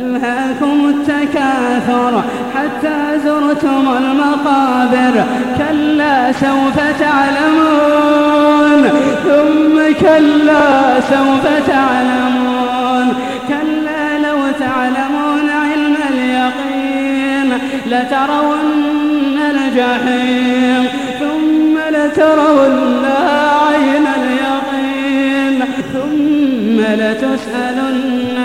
ألهاكم التكاثر حتى زرتم المقابر؟ كلا سوف تعلمون ثم كلا سوف تعلمون. كلا لو تعلمون علم اليقين لترون الجحيم ثم لترونها عين اليقين ثم لتسألن